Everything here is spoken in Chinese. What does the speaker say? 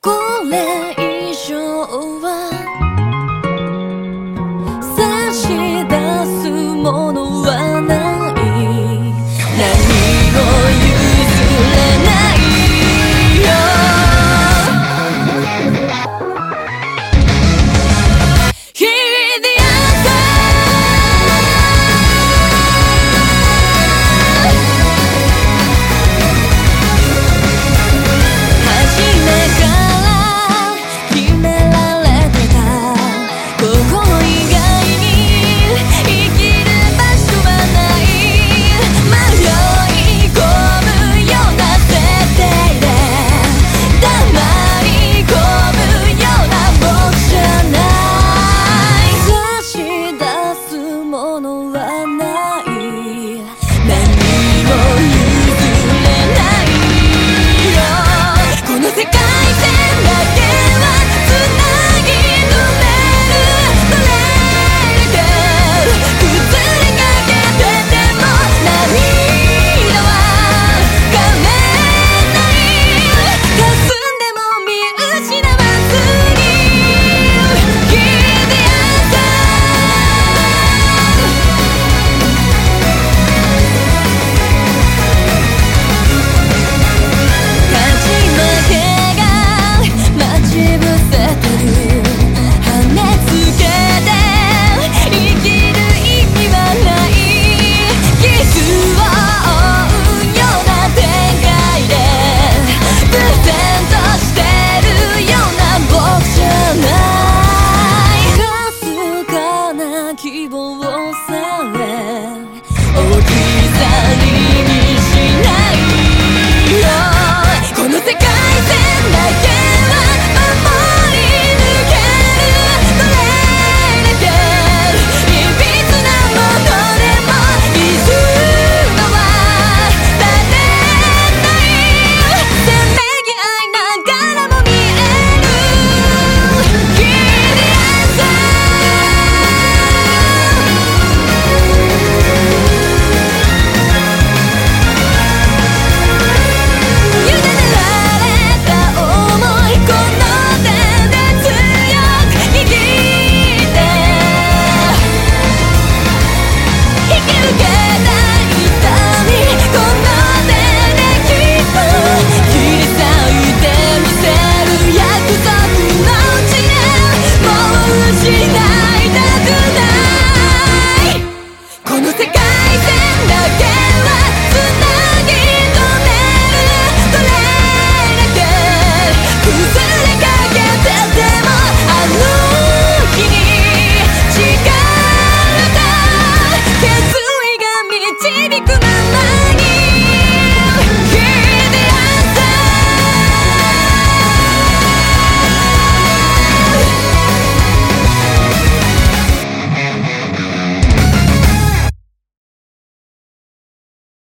过了一